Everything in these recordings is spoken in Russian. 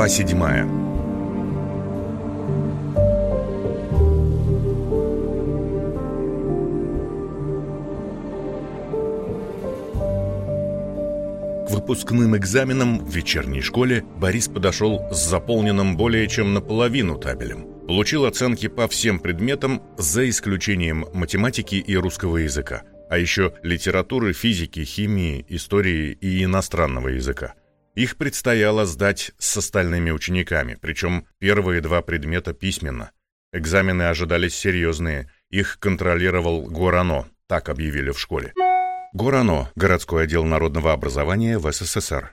Глава седьмая К выпускным экзаменам в вечерней школе Борис подошел с заполненным более чем наполовину табелем. Получил оценки по всем предметам, за исключением математики и русского языка, а еще литературы, физики, химии, истории и иностранного языка. Их предстояло сдать с остальными учениками, причем первые два предмета письменно. Экзамены ожидались серьезные, их контролировал Горано, так объявили в школе. Горано, городской отдел народного образования в СССР.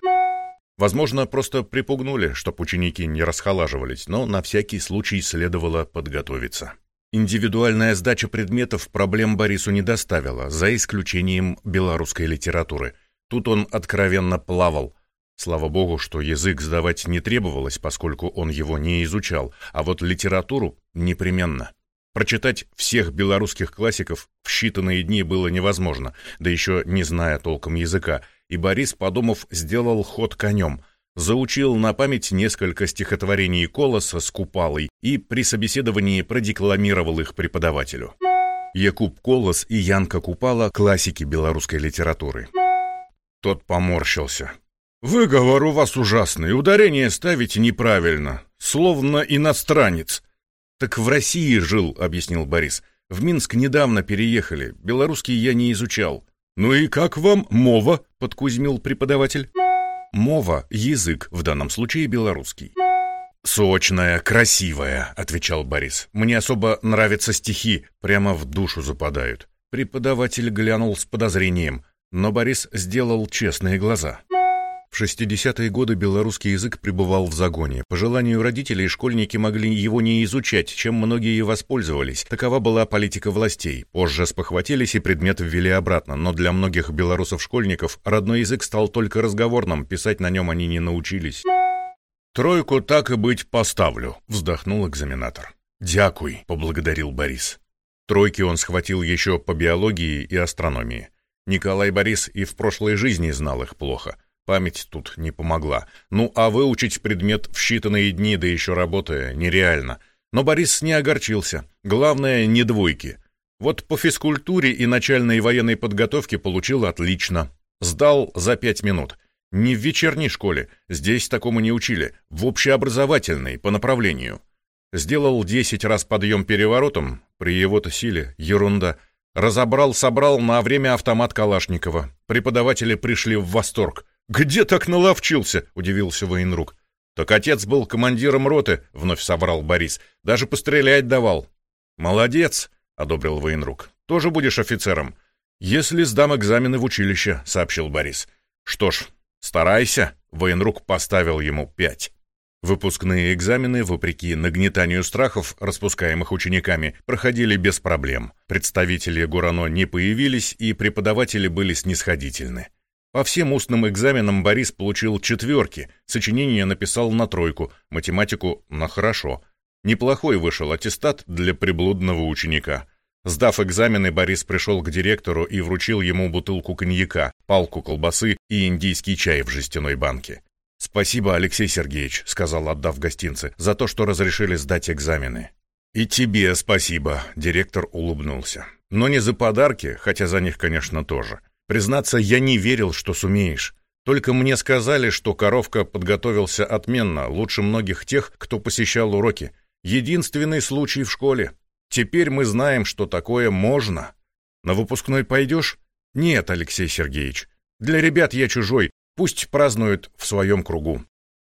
Возможно, просто припугнули, чтоб ученики не расхолаживались, но на всякий случай следовало подготовиться. Индивидуальная сдача предметов проблем Борису не доставила, за исключением белорусской литературы. Тут он откровенно плавал. Слава богу, что язык сдавать не требовалось, поскольку он его не изучал, а вот литературу непременно. Прочитать всех белорусских классиков в считанные дни было невозможно, да еще не зная толком языка, и Борис, подумав, сделал ход конем. Заучил на память несколько стихотворений Колоса с Купалой и при собеседовании продекламировал их преподавателю. Якуб Колос и Янка Купала – классики белорусской литературы. Тот поморщился. «Выговор у вас ужасный, ударение ставите неправильно, словно иностранец. «Так в России жил», — объяснил Борис. «В Минск недавно переехали. Белорусский я не изучал». «Ну и как вам мова?» — подкузмил преподаватель. «Мова — язык, в данном случае белорусский». «Сочная, красивая», — отвечал Борис. «Мне особо нравятся стихи, прямо в душу западают». Преподаватель глянул с подозрением, но Борис сделал честные глаза. В 60-е годы белорусский язык пребывал в загоне. По желанию родителей школьники могли его не изучать, чем многие и воспользовались. Такова была политика властей. Позже спохватились и предмет ввели обратно, но для многих белорусов-школьников родной язык стал только разговорным, писать на нем они не научились. «Тройку так и быть поставлю», — вздохнул экзаменатор. «Дякуй», — поблагодарил Борис. Тройки он схватил еще по биологии и астрономии. Николай Борис и в прошлой жизни знал их плохо — Память тут не помогла. Ну, а выучить предмет в считанные дни, да еще работая, нереально. Но Борис не огорчился. Главное, не двойки. Вот по физкультуре и начальной военной подготовке получил отлично. Сдал за пять минут. Не в вечерней школе, здесь такому не учили, в общеобразовательной, по направлению. Сделал десять раз подъем переворотом, при его-то силе, ерунда. Разобрал, собрал на время автомат Калашникова. Преподаватели пришли в восторг. «Где так наловчился?» — удивился военрук. «Так отец был командиром роты», — вновь собрал Борис. «Даже пострелять давал». «Молодец», — одобрил военрук. «Тоже будешь офицером?» «Если сдам экзамены в училище», — сообщил Борис. «Что ж, старайся», — военрук поставил ему пять. Выпускные экзамены, вопреки нагнетанию страхов, распускаемых учениками, проходили без проблем. Представители Гурано не появились, и преподаватели были снисходительны. По всем устным экзаменам Борис получил четверки, сочинение написал на тройку, математику на хорошо. Неплохой вышел аттестат для приблудного ученика. Сдав экзамены, Борис пришел к директору и вручил ему бутылку коньяка, палку колбасы и индийский чай в жестяной банке. «Спасибо, Алексей Сергеевич», — сказал, отдав гостинцы, «за то, что разрешили сдать экзамены». «И тебе спасибо», — директор улыбнулся. «Но не за подарки, хотя за них, конечно, тоже. Признаться, я не верил, что сумеешь. Только мне сказали, что коровка подготовился отменно, лучше многих тех, кто посещал уроки. Единственный случай в школе. Теперь мы знаем, что такое можно. На выпускной пойдешь? Нет, Алексей Сергеевич. Для ребят я чужой, пусть празднуют в своем кругу.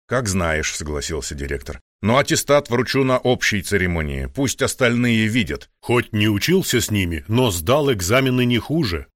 Как знаешь, согласился директор. Но аттестат вручу на общей церемонии, пусть остальные видят. Хоть не учился с ними, но сдал экзамены не хуже.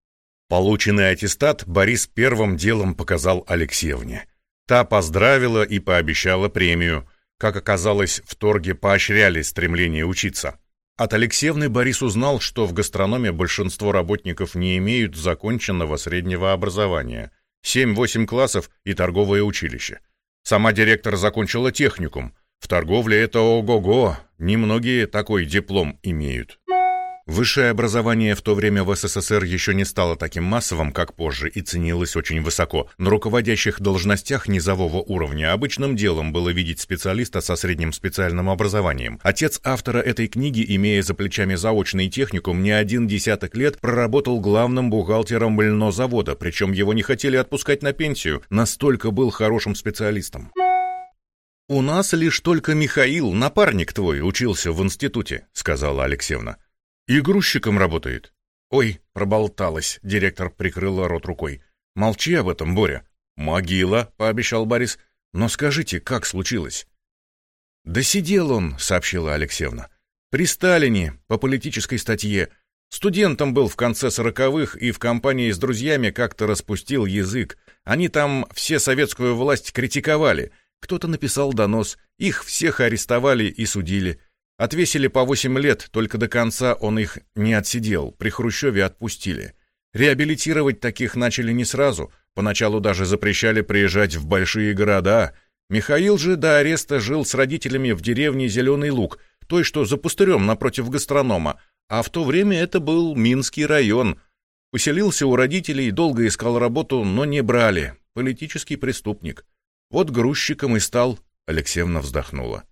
Полученный аттестат Борис первым делом показал Алексеевне. Та поздравила и пообещала премию. Как оказалось, в торге поощряли стремление учиться. От Алексеевны Борис узнал, что в гастрономе большинство работников не имеют законченного среднего образования. 7-8 классов и торговое училище. Сама директор закончила техникум. В торговле это ого-го, немногие такой диплом имеют. Высшее образование в то время в СССР еще не стало таким массовым, как позже, и ценилось очень высоко. На руководящих должностях низового уровня обычным делом было видеть специалиста со средним специальным образованием. Отец автора этой книги, имея за плечами заочный техникум, не один десяток лет проработал главным бухгалтером льнозавода, причем его не хотели отпускать на пенсию, настолько был хорошим специалистом. «У нас лишь только Михаил, напарник твой, учился в институте», — сказала Алексеевна. И грузчиком работает. Ой, проболталась, директор прикрыла рот рукой. Молчи об этом, Боря. Могила, пообещал Борис. Но скажите, как случилось? Да сидел он, сообщила Алексеевна. При Сталине, по политической статье. Студентом был в конце сороковых и в компании с друзьями как-то распустил язык. Они там все советскую власть критиковали. Кто-то написал донос, их всех арестовали и судили. Отвесили по 8 лет, только до конца он их не отсидел, при Хрущеве отпустили. Реабилитировать таких начали не сразу, поначалу даже запрещали приезжать в большие города. Михаил же до ареста жил с родителями в деревне Зеленый Луг, той, что за пустырем напротив гастронома, а в то время это был Минский район. Поселился у родителей, долго искал работу, но не брали. Политический преступник. Вот грузчиком и стал, Алексеевна вздохнула.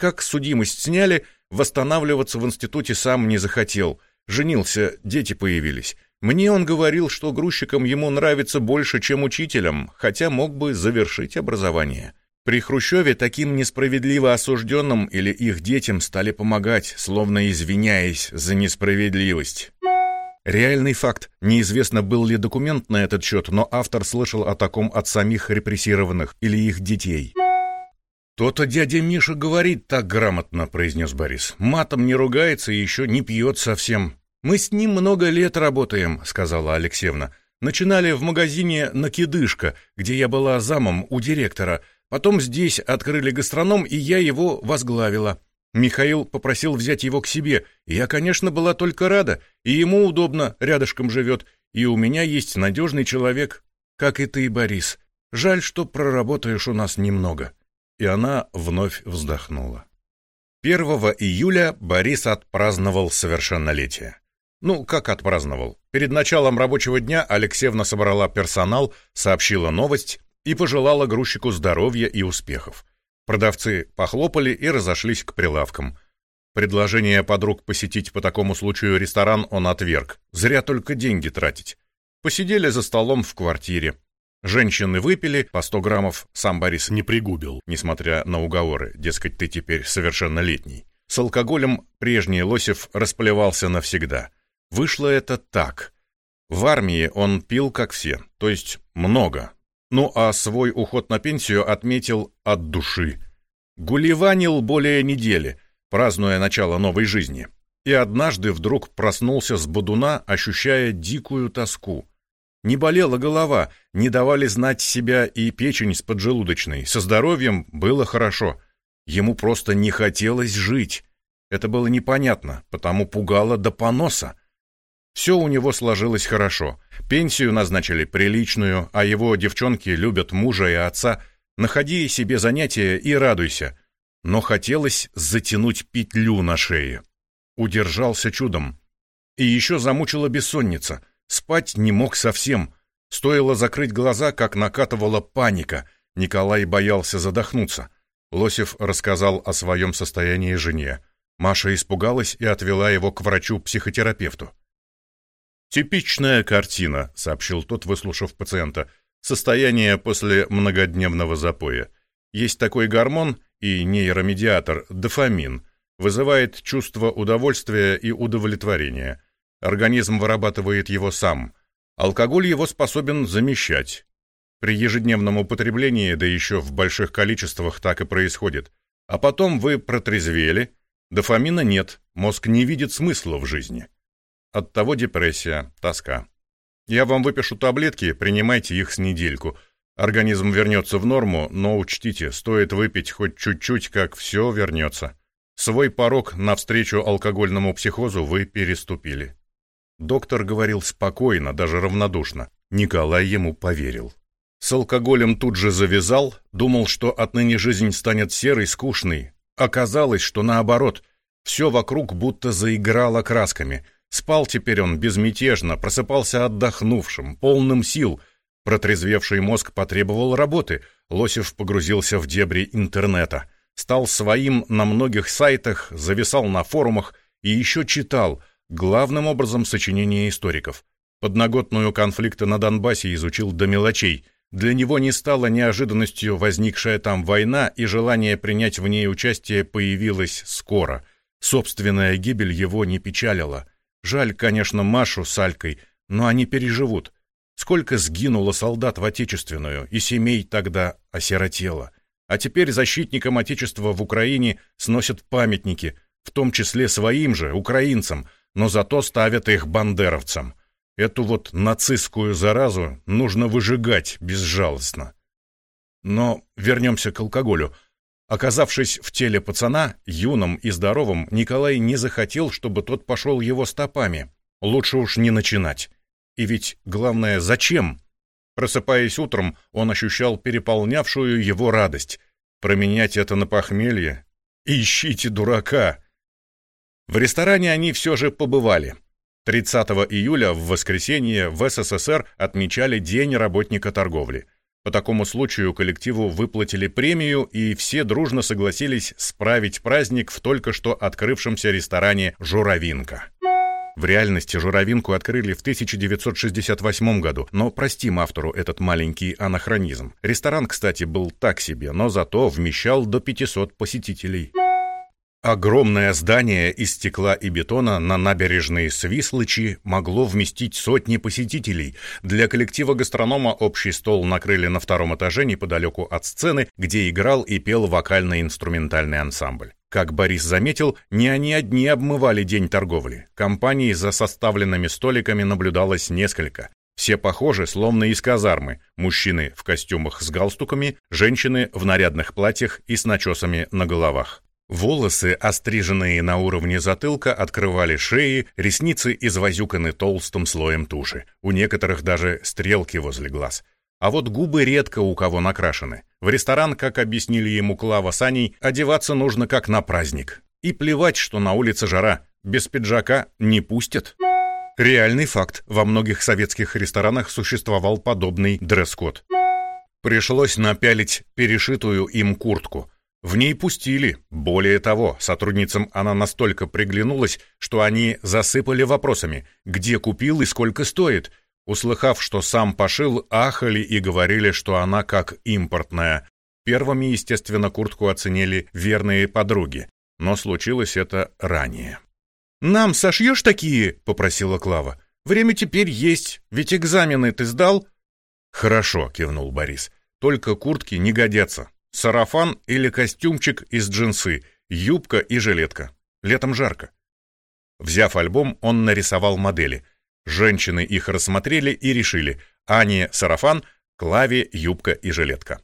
Как судимость сняли, восстанавливаться в институте сам не захотел. Женился, дети появились. Мне он говорил, что грузчикам ему нравится больше, чем учителям, хотя мог бы завершить образование. При Хрущеве таким несправедливо осужденным или их детям стали помогать, словно извиняясь за несправедливость. Реальный факт. Неизвестно, был ли документ на этот счет, но автор слышал о таком от самих репрессированных или их детей. «То-то дядя Миша говорит так грамотно», — произнес Борис. «Матом не ругается и еще не пьет совсем». «Мы с ним много лет работаем», — сказала Алексеевна. «Начинали в магазине «Накидышка», где я была замом у директора. Потом здесь открыли гастроном, и я его возглавила. Михаил попросил взять его к себе. Я, конечно, была только рада, и ему удобно, рядышком живет, и у меня есть надежный человек, как и ты, Борис. Жаль, что проработаешь у нас немного» и она вновь вздохнула. 1 июля Борис отпраздновал совершеннолетие. Ну, как отпраздновал? Перед началом рабочего дня Алексеевна собрала персонал, сообщила новость и пожелала грузчику здоровья и успехов. Продавцы похлопали и разошлись к прилавкам. Предложение подруг посетить по такому случаю ресторан он отверг. Зря только деньги тратить. Посидели за столом в квартире. Женщины выпили, по 100 граммов сам Борис не пригубил, несмотря на уговоры, дескать, ты теперь совершеннолетний. С алкоголем прежний Лосев расплевался навсегда. Вышло это так. В армии он пил, как все, то есть много. Ну а свой уход на пенсию отметил от души. Гулливанил более недели, празднуя начало новой жизни. И однажды вдруг проснулся с бодуна, ощущая дикую тоску. Не болела голова, не давали знать себя и печень с поджелудочной. Со здоровьем было хорошо. Ему просто не хотелось жить. Это было непонятно, потому пугало до поноса. Все у него сложилось хорошо. Пенсию назначили приличную, а его девчонки любят мужа и отца. Находи себе занятия и радуйся. Но хотелось затянуть петлю на шее. Удержался чудом. И еще замучила бессонница — Спать не мог совсем. Стоило закрыть глаза, как накатывала паника. Николай боялся задохнуться. Лосев рассказал о своем состоянии жене. Маша испугалась и отвела его к врачу-психотерапевту. «Типичная картина», — сообщил тот, выслушав пациента. «Состояние после многодневного запоя. Есть такой гормон и нейромедиатор, дофамин. Вызывает чувство удовольствия и удовлетворения. Организм вырабатывает его сам. Алкоголь его способен замещать. При ежедневном употреблении, да еще в больших количествах, так и происходит. А потом вы протрезвели, дофамина нет, мозг не видит смысла в жизни. Оттого депрессия, тоска. Я вам выпишу таблетки, принимайте их с недельку. Организм вернется в норму, но учтите, стоит выпить хоть чуть-чуть, как все вернется. Свой порог навстречу алкогольному психозу вы переступили. Доктор говорил спокойно, даже равнодушно. Николай ему поверил. С алкоголем тут же завязал, думал, что отныне жизнь станет серой, скучной. Оказалось, что наоборот, все вокруг будто заиграло красками. Спал теперь он безмятежно, просыпался отдохнувшим, полным сил. Протрезвевший мозг потребовал работы. Лосев погрузился в дебри интернета. Стал своим на многих сайтах, зависал на форумах и еще читал, главным образом сочинения историков. Подноготную конфликта на Донбассе изучил до мелочей. Для него не стало неожиданностью возникшая там война, и желание принять в ней участие появилось скоро. Собственная гибель его не печалила. Жаль, конечно, Машу с Алькой, но они переживут. Сколько сгинуло солдат в Отечественную, и семей тогда осиротело. А теперь защитникам Отечества в Украине сносят памятники, в том числе своим же, украинцам, но зато ставят их бандеровцам. Эту вот нацистскую заразу нужно выжигать безжалостно. Но вернемся к алкоголю. Оказавшись в теле пацана, юным и здоровым, Николай не захотел, чтобы тот пошел его стопами. Лучше уж не начинать. И ведь главное, зачем? Просыпаясь утром, он ощущал переполнявшую его радость. Променять это на похмелье? Ищите дурака! В ресторане они все же побывали. 30 июля в воскресенье в СССР отмечали День работника торговли – по такому случаю коллективу выплатили премию, и все дружно согласились справить праздник в только что открывшемся ресторане «Журавинка». В реальности «Журавинку» открыли в 1968 году, но простим автору этот маленький анахронизм. Ресторан, кстати, был так себе, но зато вмещал до 500 посетителей. Огромное здание из стекла и бетона на набережной Свислычи могло вместить сотни посетителей. Для коллектива гастронома общий стол накрыли на втором этаже неподалеку от сцены, где играл и пел вокально-инструментальный ансамбль. Как Борис заметил, не они одни обмывали день торговли. Компаний за составленными столиками наблюдалось несколько. Все похожи, словно из казармы. Мужчины в костюмах с галстуками, женщины в нарядных платьях и с начесами на головах. Волосы, остриженные на уровне затылка, открывали шеи, ресницы извозюканы толстым слоем туши. У некоторых даже стрелки возле глаз. А вот губы редко у кого накрашены. В ресторан, как объяснили ему Клава с одеваться нужно как на праздник. И плевать, что на улице жара. Без пиджака не пустят. Реальный факт. Во многих советских ресторанах существовал подобный дресс-код. Пришлось напялить перешитую им куртку – в ней пустили. Более того, сотрудницам она настолько приглянулась, что они засыпали вопросами, где купил и сколько стоит. Услыхав, что сам пошил, ахали и говорили, что она как импортная. Первыми, естественно, куртку оценили верные подруги, но случилось это ранее. «Нам сошьешь такие?» — попросила Клава. «Время теперь есть, ведь экзамены ты сдал?» «Хорошо», — кивнул Борис. «Только куртки не годятся. Сарафан или костюмчик из джинсы, юбка и жилетка. Летом жарко. Взяв альбом, он нарисовал модели. Женщины их рассмотрели и решили. Ане — сарафан, Клаве — юбка и жилетка.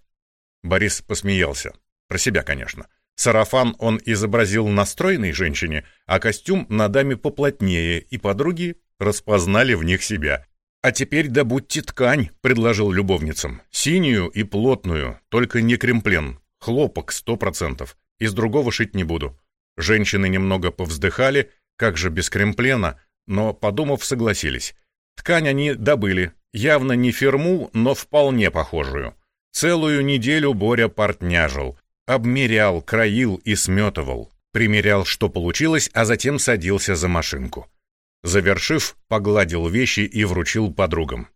Борис посмеялся. Про себя, конечно. Сарафан он изобразил на стройной женщине, а костюм на даме поплотнее, и подруги распознали в них себя. «А теперь добудьте ткань», — предложил любовницам. «Синюю и плотную, только не кремплен. Хлопок сто процентов. Из другого шить не буду». Женщины немного повздыхали, как же без кремплена, но, подумав, согласились. Ткань они добыли, явно не ферму, но вполне похожую. Целую неделю Боря портняжил, обмерял, краил и сметывал, примерял, что получилось, а затем садился за машинку. Завершив, погладил вещи и вручил подругам.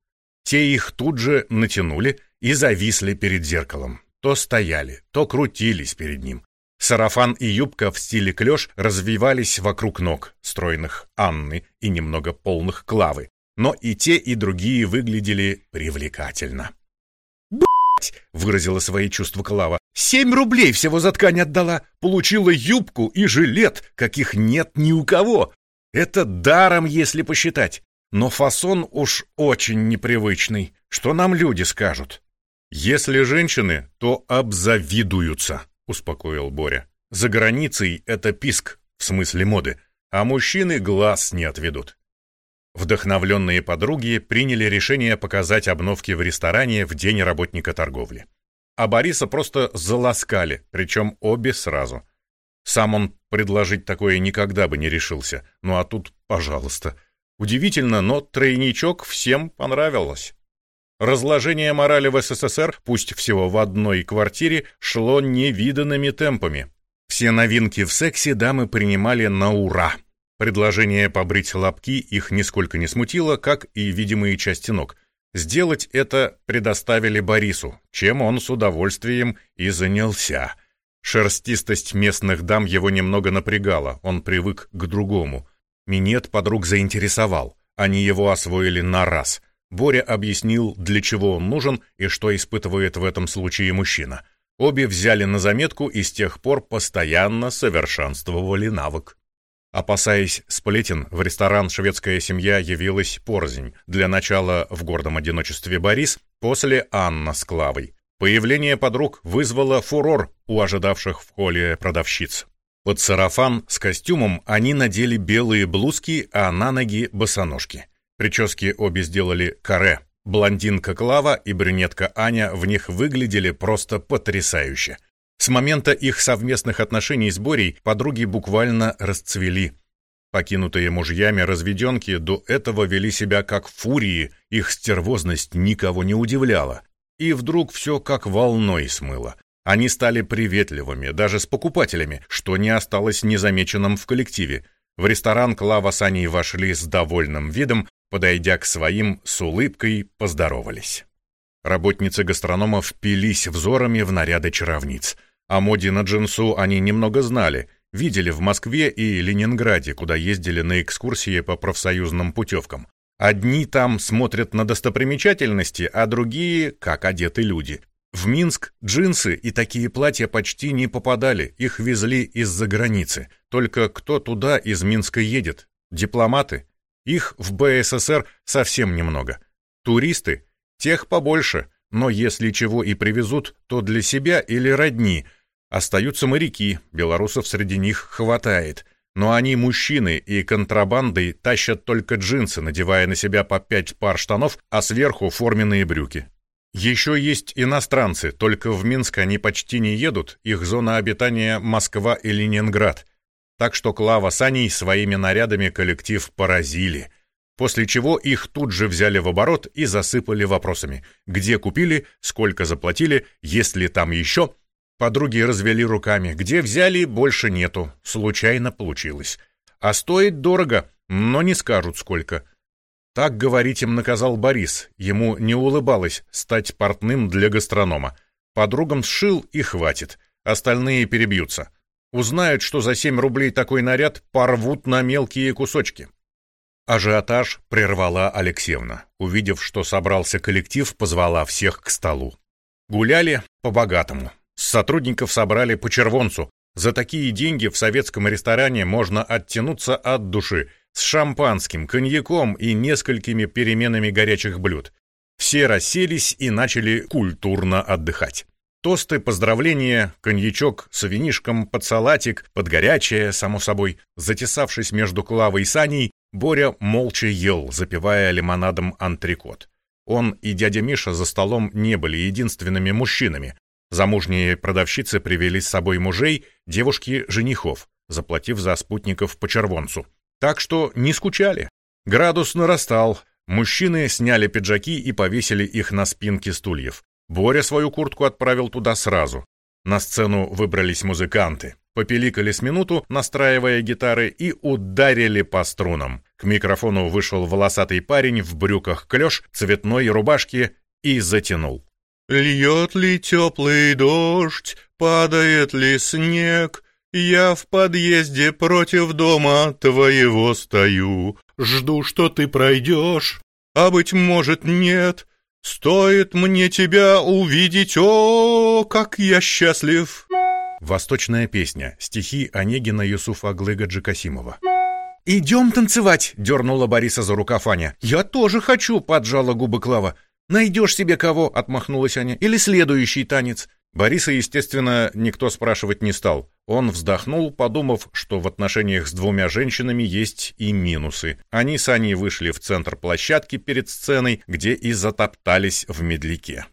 Те их тут же натянули и зависли перед зеркалом. То стояли, то крутились перед ним. Сарафан и юбка в стиле клёш развивались вокруг ног, стройных Анны и немного полных Клавы. Но и те, и другие выглядели привлекательно. «Б***ь!» — выразила свои чувства Клава. «Семь рублей всего за ткань отдала! Получила юбку и жилет, каких нет ни у кого! Это даром, если посчитать. Но фасон уж очень непривычный. Что нам люди скажут? Если женщины, то обзавидуются, успокоил Боря. За границей это писк, в смысле моды, а мужчины глаз не отведут. Вдохновленные подруги приняли решение показать обновки в ресторане в день работника торговли. А Бориса просто заласкали, причем обе сразу. Сам он предложить такое никогда бы не решился. Ну а тут, пожалуйста. Удивительно, но тройничок всем понравилось. Разложение морали в СССР, пусть всего в одной квартире, шло невиданными темпами. Все новинки в сексе дамы принимали на ура. Предложение побрить лобки их нисколько не смутило, как и видимые части ног. Сделать это предоставили Борису, чем он с удовольствием и занялся. Шерстистость местных дам его немного напрягала, он привык к другому. Минет подруг заинтересовал, они его освоили на раз. Боря объяснил, для чего он нужен и что испытывает в этом случае мужчина. Обе взяли на заметку и с тех пор постоянно совершенствовали навык. Опасаясь сплетен, в ресторан шведская семья явилась порзнь. Для начала в гордом одиночестве Борис, после Анна с Клавой. Появление подруг вызвало фурор у ожидавших в холле продавщиц. Под сарафан с костюмом они надели белые блузки, а на ноги босоножки. Прически обе сделали каре. Блондинка Клава и брюнетка Аня в них выглядели просто потрясающе. С момента их совместных отношений с Борей подруги буквально расцвели. Покинутые мужьями разведенки до этого вели себя как фурии, их стервозность никого не удивляла. И вдруг все как волной смыло. Они стали приветливыми, даже с покупателями, что не осталось незамеченным в коллективе. В ресторан Клава с Аней вошли с довольным видом, подойдя к своим с улыбкой, поздоровались. Работницы гастронома впились взорами в наряды чаровниц. О моде на джинсу они немного знали, видели в Москве и Ленинграде, куда ездили на экскурсии по профсоюзным путевкам. Одни там смотрят на достопримечательности, а другие — как одеты люди. В Минск джинсы и такие платья почти не попадали, их везли из-за границы. Только кто туда из Минска едет? Дипломаты? Их в БССР совсем немного. Туристы? Тех побольше, но если чего и привезут, то для себя или родни. Остаются моряки, белорусов среди них хватает. Но они мужчины и контрабандой тащат только джинсы, надевая на себя по пять пар штанов, а сверху форменные брюки. Еще есть иностранцы, только в Минск они почти не едут, их зона обитания Москва и Ленинград так что Клава с Аней своими нарядами коллектив поразили. После чего их тут же взяли в оборот и засыпали вопросами. Где купили, сколько заплатили, есть ли там еще. Подруги развели руками. Где взяли, больше нету. Случайно получилось. А стоит дорого, но не скажут сколько. Так говорить им наказал Борис. Ему не улыбалось стать портным для гастронома. Подругам сшил и хватит. Остальные перебьются. Узнают, что за 7 рублей такой наряд порвут на мелкие кусочки. Ажиотаж прервала Алексеевна. Увидев, что собрался коллектив, позвала всех к столу. Гуляли по-богатому. Сотрудников собрали по червонцу. За такие деньги в советском ресторане можно оттянуться от души с шампанским, коньяком и несколькими переменами горячих блюд. Все расселись и начали культурно отдыхать. Тосты, поздравления, коньячок с винишком под салатик, под горячее, само собой. Затесавшись между Клавой и Саней, Боря молча ел, запивая лимонадом антрикот. Он и дядя Миша за столом не были единственными мужчинами. Замужние продавщицы привели с собой мужей, девушки — женихов, заплатив за спутников по червонцу. Так что не скучали. Градус нарастал. Мужчины сняли пиджаки и повесили их на спинки стульев. Боря свою куртку отправил туда сразу. На сцену выбрались музыканты. Попеликали с минуту, настраивая гитары, и ударили по струнам. К микрофону вышел волосатый парень в брюках клеш, цветной рубашке и затянул. «Льет ли теплый дождь, падает ли снег, я в подъезде против дома твоего стою, жду, что ты пройдешь, а, быть может, нет, «Стоит мне тебя увидеть, о, как я счастлив!» Восточная песня. Стихи Онегина Юсуфа Аглыга Джекасимова. «Идем танцевать!» — дернула Бориса за рукав Аня. «Я тоже хочу!» — поджала губы Клава. «Найдешь себе кого?» — отмахнулась Аня. «Или следующий танец?» Бориса, естественно, никто спрашивать не стал. Он вздохнул, подумав, что в отношениях с двумя женщинами есть и минусы. Они с Аней вышли в центр площадки перед сценой, где и затоптались в медляке.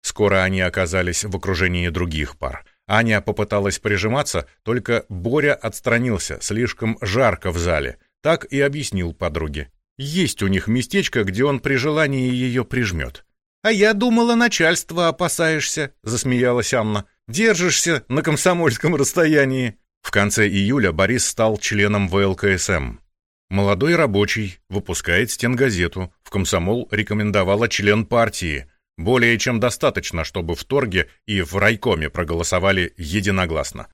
Скоро они оказались в окружении других пар. Аня попыталась прижиматься, только Боря отстранился, слишком жарко в зале. Так и объяснил подруге. Есть у них местечко, где он при желании ее прижмет. «А я думала, начальство опасаешься», — засмеялась Анна. «Держишься на комсомольском расстоянии». В конце июля Борис стал членом ВЛКСМ. Молодой рабочий, выпускает стенгазету. В комсомол рекомендовала член партии. Более чем достаточно, чтобы в торге и в райкоме проголосовали единогласно.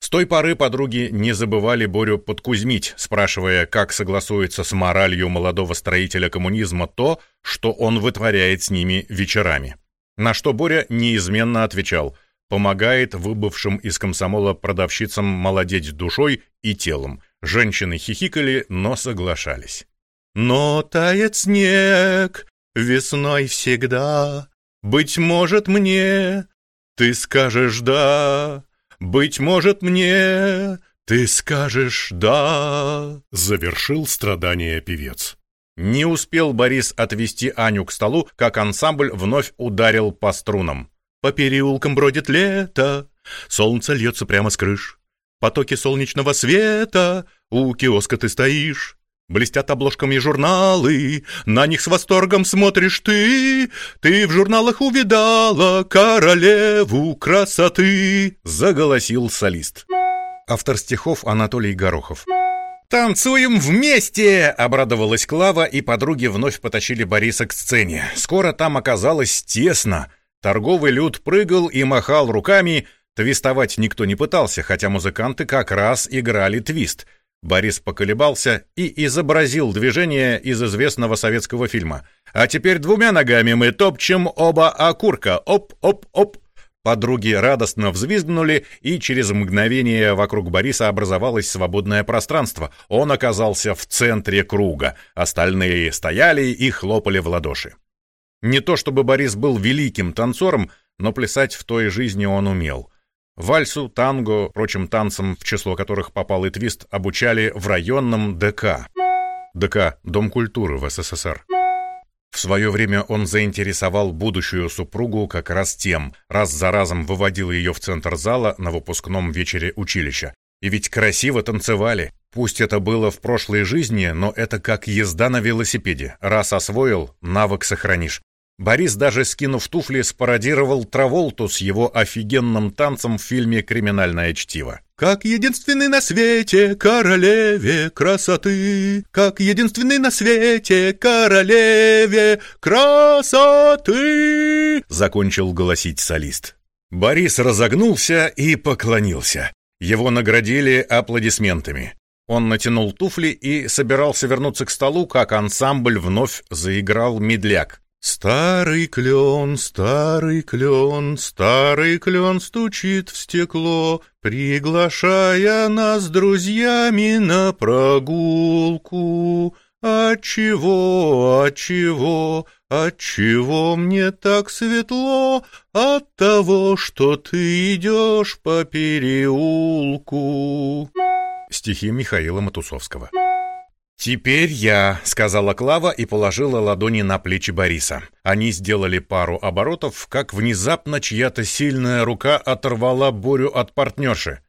С той поры подруги не забывали Борю подкузмить, спрашивая, как согласуется с моралью молодого строителя коммунизма то, что он вытворяет с ними вечерами. На что Боря неизменно отвечал – помогает выбывшим из комсомола продавщицам молодеть душой и телом. Женщины хихикали, но соглашались. «Но тает снег весной всегда, быть может мне, ты скажешь «да», быть может мне, ты скажешь «да», — завершил страдание певец. Не успел Борис отвести Аню к столу, как ансамбль вновь ударил по струнам. По переулкам бродит лето, солнце льется прямо с крыш. Потоки солнечного света, у киоска ты стоишь. Блестят обложками журналы, на них с восторгом смотришь ты. Ты в журналах увидала королеву красоты, заголосил солист. Автор стихов Анатолий Горохов. «Танцуем вместе!» — обрадовалась Клава, и подруги вновь потащили Бориса к сцене. Скоро там оказалось тесно — Торговый люд прыгал и махал руками, твистовать никто не пытался, хотя музыканты как раз играли твист. Борис поколебался и изобразил движение из известного советского фильма. «А теперь двумя ногами мы топчем оба окурка. Оп-оп-оп!» Подруги радостно взвизгнули, и через мгновение вокруг Бориса образовалось свободное пространство. Он оказался в центре круга. Остальные стояли и хлопали в ладоши. Не то чтобы Борис был великим танцором, но плясать в той жизни он умел. Вальсу, танго, прочим танцам, в число которых попал и твист, обучали в районном ДК. ДК – Дом культуры в СССР. В свое время он заинтересовал будущую супругу как раз тем, раз за разом выводил ее в центр зала на выпускном вечере училища. И ведь красиво танцевали. Пусть это было в прошлой жизни, но это как езда на велосипеде. Раз освоил, навык сохранишь. Борис даже скинув туфли спародировал Траволту с его офигенным танцем в фильме «Криминальное чтиво». Как единственный на свете королеве красоты, Как единственный на свете королеве красоты, Закончил голосить солист. Борис разогнулся и поклонился. Его наградили аплодисментами. Он натянул туфли и собирался вернуться к столу, как ансамбль вновь заиграл медляк. Старый клен, старый клен, старый клен стучит в стекло, приглашая нас с друзьями на прогулку. Отчего, отчего, отчего мне так светло? От того, что ты идешь по переулку. Стихи Михаила Матусовского. «Теперь я», — сказала Клава и положила ладони на плечи Бориса. Они сделали пару оборотов, как внезапно чья-то сильная рука оторвала Борю от партнерши.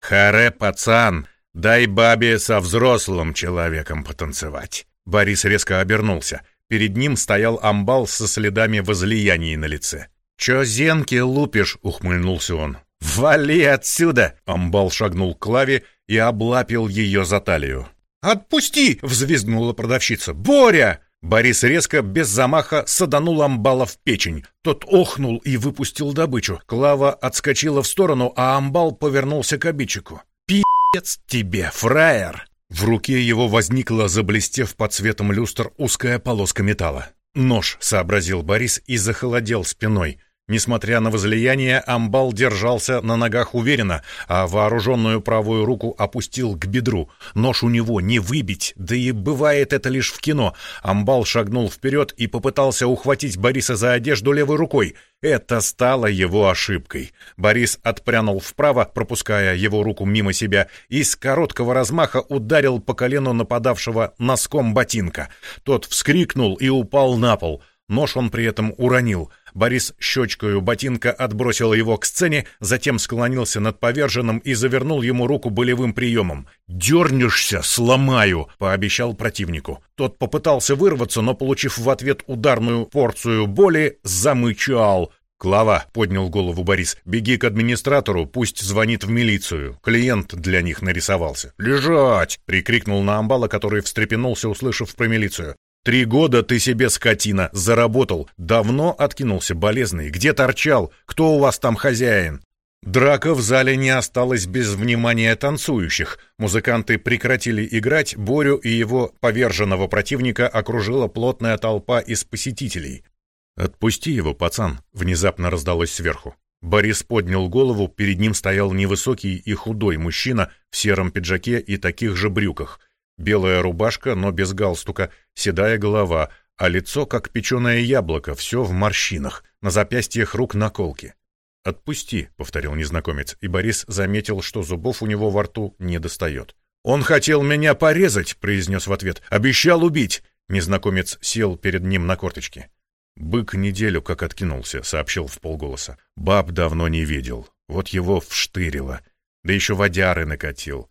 «Харе, пацан, дай бабе со взрослым человеком потанцевать». Борис резко обернулся. Перед ним стоял амбал со следами возлияний на лице. «Чё зенки лупишь?» — ухмыльнулся он. «Вали отсюда!» Амбал шагнул к Клаве и облапил ее за талию. «Отпусти!» — взвизгнула продавщица. «Боря!» Борис резко, без замаха, саданул амбала в печень. Тот охнул и выпустил добычу. Клава отскочила в сторону, а амбал повернулся к обидчику. «Пи***ц тебе, фраер!» В руке его возникла, заблестев под светом люстр, узкая полоска металла. «Нож», — сообразил Борис и захолодел спиной. Несмотря на возлияние, амбал держался на ногах уверенно, а вооруженную правую руку опустил к бедру. Нож у него не выбить, да и бывает это лишь в кино. Амбал шагнул вперед и попытался ухватить Бориса за одежду левой рукой. Это стало его ошибкой. Борис отпрянул вправо, пропуская его руку мимо себя, и с короткого размаха ударил по колену нападавшего носком ботинка. Тот вскрикнул и упал на пол — Нож он при этом уронил. Борис щечкою ботинка отбросил его к сцене, затем склонился над поверженным и завернул ему руку болевым приемом. «Дернешься, сломаю!» — пообещал противнику. Тот попытался вырваться, но, получив в ответ ударную порцию боли, замычал. «Клава», — поднял голову Борис, — «беги к администратору, пусть звонит в милицию. Клиент для них нарисовался». «Лежать!» — прикрикнул на амбала, который встрепенулся, услышав про милицию. «Три года ты себе, скотина, заработал. Давно откинулся, болезный. Где торчал? Кто у вас там хозяин?» Драка в зале не осталась без внимания танцующих. Музыканты прекратили играть, Борю и его поверженного противника окружила плотная толпа из посетителей. «Отпусти его, пацан!» — внезапно раздалось сверху. Борис поднял голову, перед ним стоял невысокий и худой мужчина в сером пиджаке и таких же брюках. Белая рубашка, но без галстука, седая голова, а лицо, как печеное яблоко, все в морщинах, на запястьях рук наколки. «Отпусти», — повторил незнакомец, и Борис заметил, что зубов у него во рту не достает. «Он хотел меня порезать», — произнес в ответ. «Обещал убить». Незнакомец сел перед ним на корточки. «Бык неделю как откинулся», — сообщил в полголоса. «Баб давно не видел. Вот его вштырило. Да еще водяры накатил.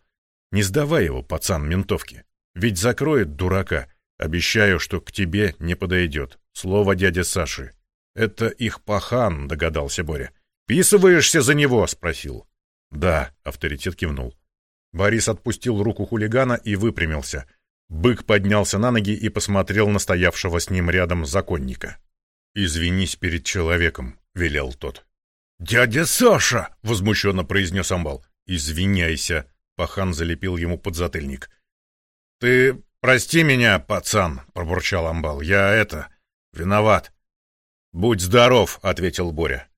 Не сдавай его, пацан, ментовки. Ведь закроет дурака. Обещаю, что к тебе не подойдет. Слово дяди Саши. Это их пахан», — догадался Боря. «Писываешься за него?» — спросил. «Да», — авторитет кивнул. Борис отпустил руку хулигана и выпрямился. Бык поднялся на ноги и посмотрел на стоявшего с ним рядом законника. «Извинись перед человеком», — велел тот. «Дядя Саша!» — возмущенно произнес амбал. «Извиняйся», — пахан залепил ему подзатыльник. «Ты прости меня, пацан», — пробурчал амбал. «Я это... виноват». «Будь здоров», — ответил Боря.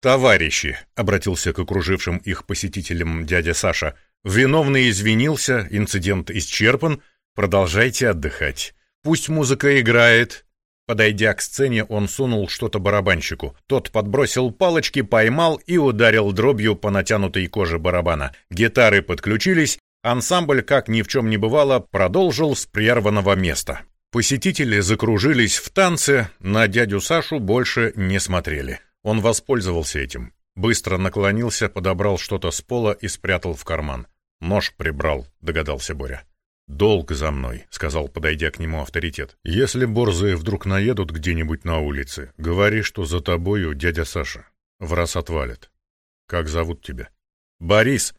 «Товарищи», — обратился к окружившим их посетителям дядя Саша, — «виновный извинился, инцидент исчерпан, продолжайте отдыхать. Пусть музыка играет, Подойдя к сцене, он сунул что-то барабанщику. Тот подбросил палочки, поймал и ударил дробью по натянутой коже барабана. Гитары подключились, ансамбль, как ни в чем не бывало, продолжил с прерванного места. Посетители закружились в танце, на дядю Сашу больше не смотрели. Он воспользовался этим. Быстро наклонился, подобрал что-то с пола и спрятал в карман. «Нож прибрал», — догадался Боря. «Долг за мной», — сказал, подойдя к нему авторитет. «Если борзые вдруг наедут где-нибудь на улице, говори, что за тобою дядя Саша. В раз отвалит. Как зовут тебя?» «Борис».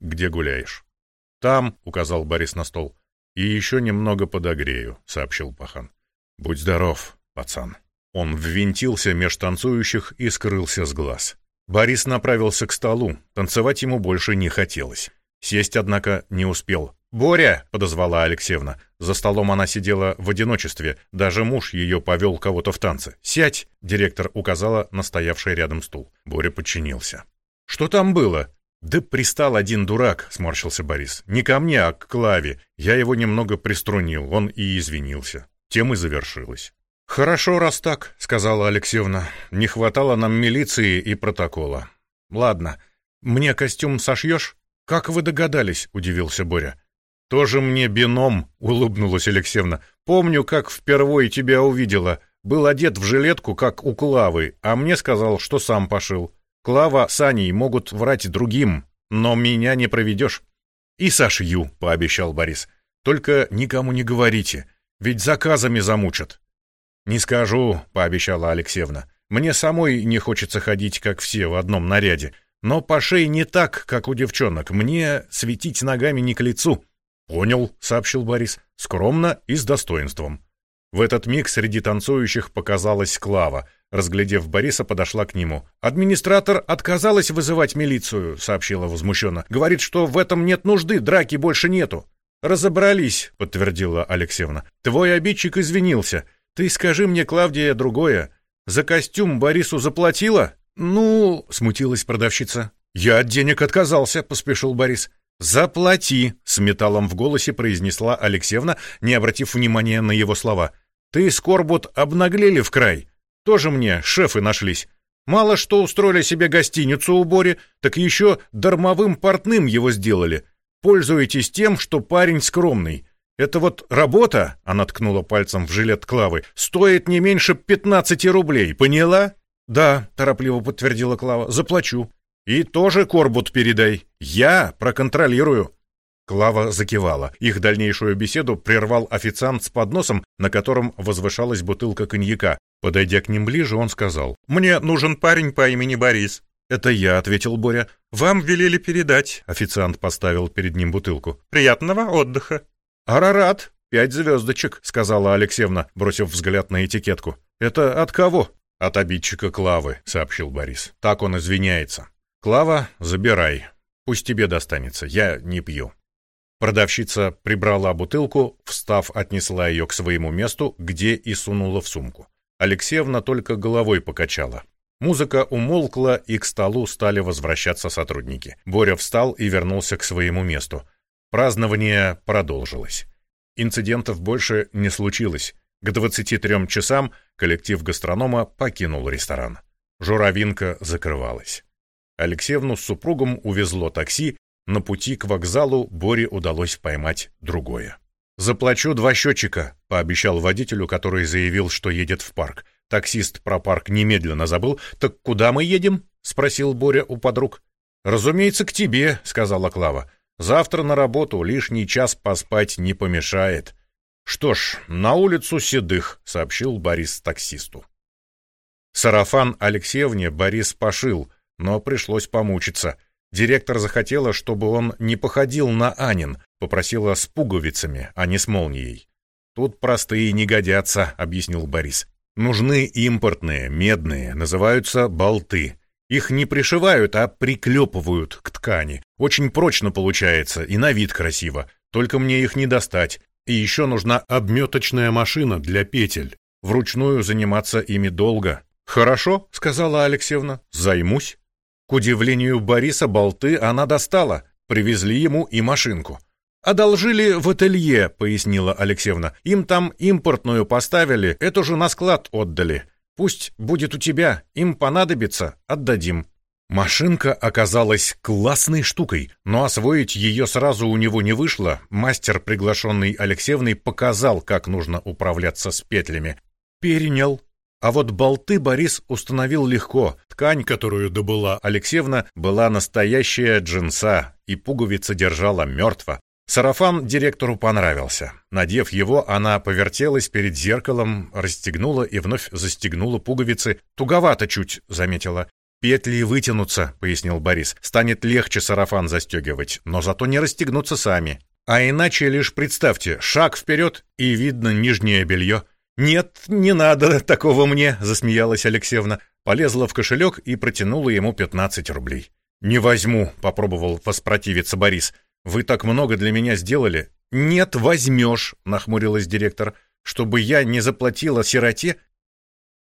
«Где гуляешь?» «Там», — указал Борис на стол. «И еще немного подогрею», — сообщил пахан. «Будь здоров, пацан». Он ввинтился меж танцующих и скрылся с глаз. Борис направился к столу. Танцевать ему больше не хотелось. Сесть, однако, не успел. «Боря!» — подозвала Алексеевна. За столом она сидела в одиночестве, даже муж ее повел кого-то в танцы. «Сядь!» — директор указала на стоявший рядом стул. Боря подчинился. «Что там было?» «Да пристал один дурак», — сморщился Борис. «Не ко мне, а к Клаве. Я его немного приструнил, он и извинился. Тем и завершилось». «Хорошо, раз так», — сказала Алексеевна. «Не хватало нам милиции и протокола. Ладно, мне костюм сошьешь?» «Как вы догадались?» — удивился Боря. «Тоже мне бином», — улыбнулась Алексеевна. «Помню, как впервые тебя увидела. Был одет в жилетку, как у Клавы, а мне сказал, что сам пошил. Клава с Аней могут врать другим, но меня не проведешь». «И сошью», — пообещал Борис. «Только никому не говорите, ведь заказами замучат». «Не скажу», — пообещала Алексеевна. «Мне самой не хочется ходить, как все, в одном наряде. Но по шее не так, как у девчонок. Мне светить ногами не к лицу». «Понял», — сообщил Борис, — «скромно и с достоинством». В этот миг среди танцующих показалась Клава. Разглядев Бориса, подошла к нему. «Администратор отказалась вызывать милицию», — сообщила возмущенно. «Говорит, что в этом нет нужды, драки больше нету». «Разобрались», — подтвердила Алексеевна. «Твой обидчик извинился. Ты скажи мне, Клавдия, другое. За костюм Борису заплатила?» «Ну...» — смутилась продавщица. «Я от денег отказался», — поспешил Борис. «Заплати!» — с металлом в голосе произнесла Алексеевна, не обратив внимания на его слова. «Ты, Скорбут, обнаглели в край. Тоже мне шефы нашлись. Мало что устроили себе гостиницу у Бори, так еще дармовым портным его сделали. Пользуетесь тем, что парень скромный. Это вот работа, она ткнула пальцем в жилет Клавы, стоит не меньше пятнадцати рублей, поняла? Да, торопливо подтвердила Клава, заплачу. И тоже Корбут передай. Я проконтролирую. Клава закивала. Их дальнейшую беседу прервал официант с подносом, на котором возвышалась бутылка коньяка. Подойдя к ним ближе, он сказал, «Мне нужен парень по имени Борис». «Это я», — ответил Боря. «Вам велели передать». Официант поставил перед ним бутылку. «Приятного отдыха». «Арарат, пять звездочек», — сказала Алексеевна, бросив взгляд на этикетку. «Это от кого?» «От обидчика Клавы», — сообщил Борис. «Так он извиняется». «Клава, забирай. Пусть тебе достанется. Я не пью». Продавщица прибрала бутылку, встав, отнесла ее к своему месту, где и сунула в сумку. Алексеевна только головой покачала. Музыка умолкла, и к столу стали возвращаться сотрудники. Боря встал и вернулся к своему месту. Празднование продолжилось. Инцидентов больше не случилось. К 23 часам коллектив гастронома покинул ресторан. Журавинка закрывалась. Алексеевну с супругом увезло такси, на пути к вокзалу Боре удалось поймать другое. «Заплачу два счетчика», — пообещал водителю, который заявил, что едет в парк. Таксист про парк немедленно забыл. «Так куда мы едем?» — спросил Боря у подруг. «Разумеется, к тебе», — сказала Клава. «Завтра на работу лишний час поспать не помешает». «Что ж, на улицу Седых», — сообщил Борис таксисту. Сарафан Алексеевне Борис пошил, но пришлось помучиться — Директор захотела, чтобы он не походил на Анин, попросила с пуговицами, а не с молнией. «Тут простые не годятся», — объяснил Борис. «Нужны импортные, медные, называются болты. Их не пришивают, а приклепывают к ткани. Очень прочно получается и на вид красиво. Только мне их не достать. И еще нужна обметочная машина для петель. Вручную заниматься ими долго». «Хорошо», — сказала Алексеевна, — «займусь». К удивлению Бориса болты она достала, привезли ему и машинку. «Одолжили в ателье», — пояснила Алексеевна. «Им там импортную поставили, эту же на склад отдали. Пусть будет у тебя, им понадобится, отдадим». Машинка оказалась классной штукой, но освоить ее сразу у него не вышло. Мастер, приглашенный Алексеевной, показал, как нужно управляться с петлями. «Перенял», а вот болты Борис установил легко. Ткань, которую добыла Алексеевна, была настоящая джинса, и пуговица держала мертво. Сарафан директору понравился. Надев его, она повертелась перед зеркалом, расстегнула и вновь застегнула пуговицы. «Туговато чуть», — заметила. «Петли вытянутся», — пояснил Борис. «Станет легче сарафан застегивать, но зато не расстегнутся сами. А иначе лишь представьте, шаг вперед, и видно нижнее белье». «Нет, не надо такого мне», — засмеялась Алексеевна. Полезла в кошелек и протянула ему 15 рублей. «Не возьму», — попробовал воспротивиться Борис. «Вы так много для меня сделали». «Нет, возьмешь», — нахмурилась директор. «Чтобы я не заплатила сироте?»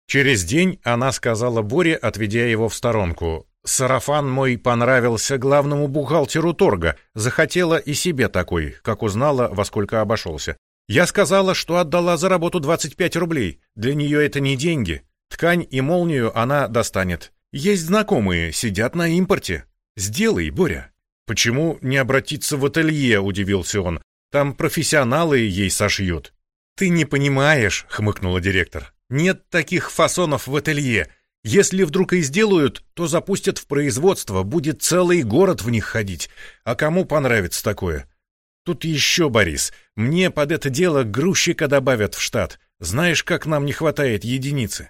Через день она сказала Боре, отведя его в сторонку. «Сарафан мой понравился главному бухгалтеру торга. Захотела и себе такой, как узнала, во сколько обошелся. Я сказала, что отдала за работу 25 рублей. Для нее это не деньги. Ткань и молнию она достанет. Есть знакомые, сидят на импорте. Сделай, Боря. Почему не обратиться в ателье, удивился он. Там профессионалы ей сошьют. Ты не понимаешь, хмыкнула директор. Нет таких фасонов в ателье. Если вдруг и сделают, то запустят в производство, будет целый город в них ходить. А кому понравится такое? Тут еще, Борис, мне под это дело грузчика добавят в штат. Знаешь, как нам не хватает единицы.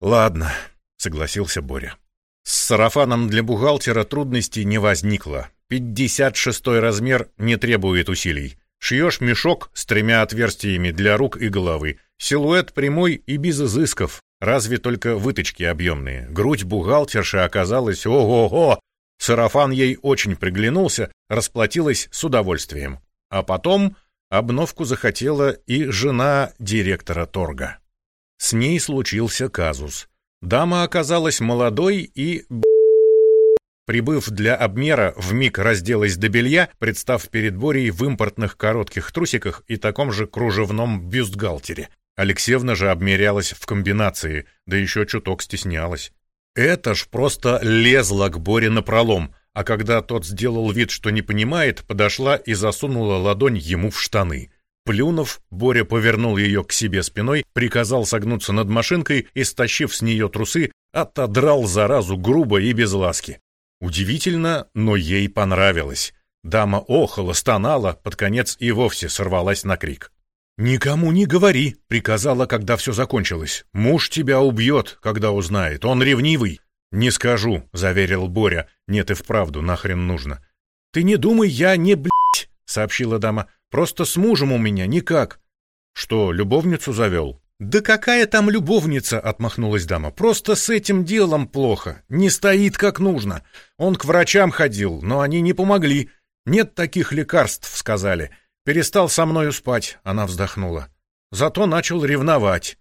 Ладно, согласился Боря. С сарафаном для бухгалтера трудностей не возникло. 56 размер не требует усилий. Шьешь мешок с тремя отверстиями для рук и головы. Силуэт прямой и без изысков, разве только выточки объемные. Грудь бухгалтерши оказалась ого-го, Сарафан ей очень приглянулся, расплатилась с удовольствием. А потом обновку захотела и жена директора торга. С ней случился казус. Дама оказалась молодой и... Прибыв для обмера, вмиг разделась до белья, представ перед Борей в импортных коротких трусиках и таком же кружевном бюстгальтере. Алексеевна же обмерялась в комбинации, да еще чуток стеснялась. Это ж просто лезла к Боре напролом, а когда тот сделал вид, что не понимает, подошла и засунула ладонь ему в штаны. Плюнув, Боря повернул ее к себе спиной, приказал согнуться над машинкой и, стащив с нее трусы, отодрал заразу грубо и без ласки. Удивительно, но ей понравилось. Дама охала, стонала, под конец и вовсе сорвалась на крик. «Никому не говори», — приказала, когда все закончилось. «Муж тебя убьет, когда узнает. Он ревнивый». «Не скажу», — заверил Боря. «Нет и вправду, нахрен нужно». «Ты не думай, я не блядь», — сообщила дама. «Просто с мужем у меня никак». «Что, любовницу завел?» «Да какая там любовница?» — отмахнулась дама. «Просто с этим делом плохо. Не стоит как нужно. Он к врачам ходил, но они не помогли. Нет таких лекарств, сказали. Перестал со мною спать, она вздохнула. Зато начал ревновать.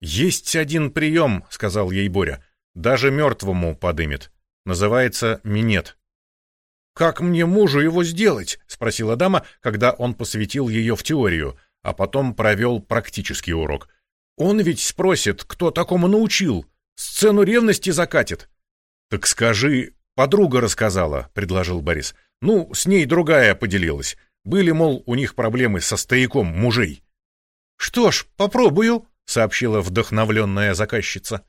Есть один прием, сказал ей Боря. Даже мертвому подымет. Называется минет. Как мне мужу его сделать? спросила дама, когда он посвятил ее в теорию, а потом провел практический урок. Он ведь спросит, кто такому научил. Сцену ревности закатит. Так скажи, подруга рассказала, предложил Борис. Ну, с ней другая поделилась. Были, мол, у них проблемы со стояком мужей. «Что ж, попробую», — сообщила вдохновленная заказчица.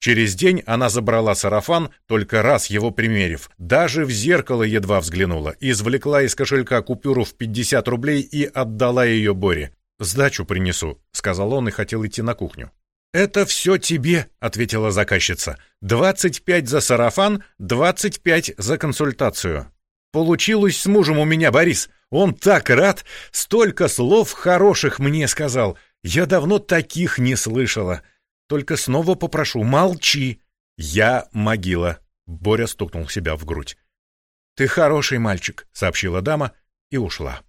Через день она забрала сарафан, только раз его примерив, даже в зеркало едва взглянула, извлекла из кошелька купюру в 50 рублей и отдала ее Боре. «Сдачу принесу», — сказал он и хотел идти на кухню. «Это все тебе», — ответила заказчица. «Двадцать пять за сарафан, двадцать пять за консультацию». Получилось с мужем у меня, Борис. Он так рад, столько слов хороших мне сказал. Я давно таких не слышала. Только снова попрошу, молчи. Я могила. Боря стукнул себя в грудь. Ты хороший мальчик, сообщила дама и ушла.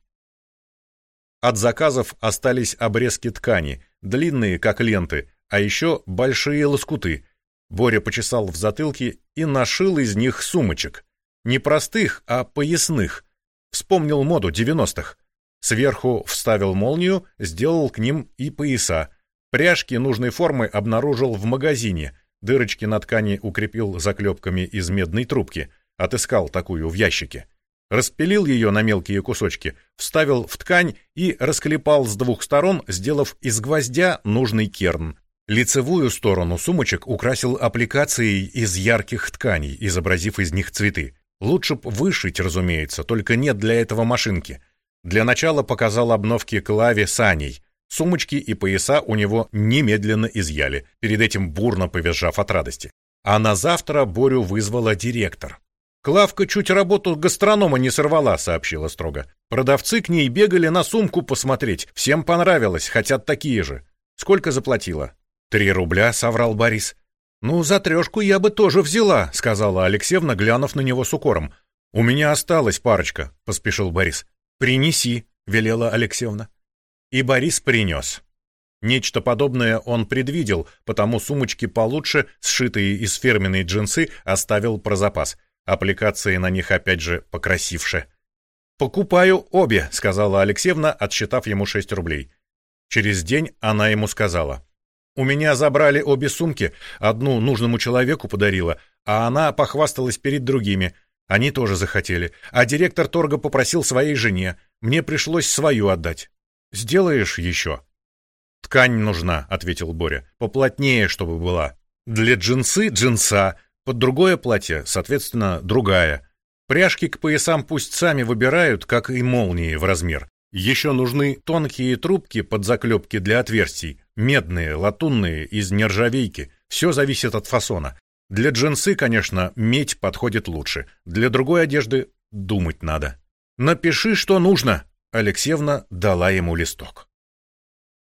От заказов остались обрезки ткани, длинные, как ленты, а еще большие лоскуты. Боря почесал в затылке и нашил из них сумочек. Не простых, а поясных. Вспомнил моду девяностых. Сверху вставил молнию, сделал к ним и пояса. Пряжки нужной формы обнаружил в магазине. Дырочки на ткани укрепил заклепками из медной трубки. Отыскал такую в ящике. Распилил ее на мелкие кусочки, вставил в ткань и расклепал с двух сторон, сделав из гвоздя нужный керн. Лицевую сторону сумочек украсил аппликацией из ярких тканей, изобразив из них цветы. Лучше б вышить, разумеется, только нет для этого машинки. Для начала показал обновки Клаве с Аней. Сумочки и пояса у него немедленно изъяли, перед этим бурно повизжав от радости. А на завтра Борю вызвала директор. «Клавка чуть работу гастронома не сорвала», — сообщила строго. «Продавцы к ней бегали на сумку посмотреть. Всем понравилось, хотят такие же. Сколько заплатила?» «Три рубля», — соврал Борис. «Ну, за трешку я бы тоже взяла», — сказала Алексеевна, глянув на него с укором. «У меня осталась парочка», — поспешил Борис. «Принеси», — велела Алексеевна. И Борис принес. Нечто подобное он предвидел, потому сумочки получше, сшитые из фирменной джинсы, оставил про запас. Аппликации на них опять же покрасивше. «Покупаю обе», — сказала Алексеевна, отсчитав ему шесть рублей. Через день она ему сказала. У меня забрали обе сумки, одну нужному человеку подарила, а она похвасталась перед другими. Они тоже захотели. А директор торга попросил своей жене. Мне пришлось свою отдать. Сделаешь еще? Ткань нужна, ответил Боря. Поплотнее, чтобы была. Для джинсы джинса, под другое платье, соответственно, другая. Пряжки к поясам пусть сами выбирают, как и молнии в размер. Еще нужны тонкие трубки под заклепки для отверстий, медные, латунные, из нержавейки. Все зависит от фасона. Для джинсы, конечно, медь подходит лучше. Для другой одежды думать надо. «Напиши, что нужно!» Алексеевна дала ему листок.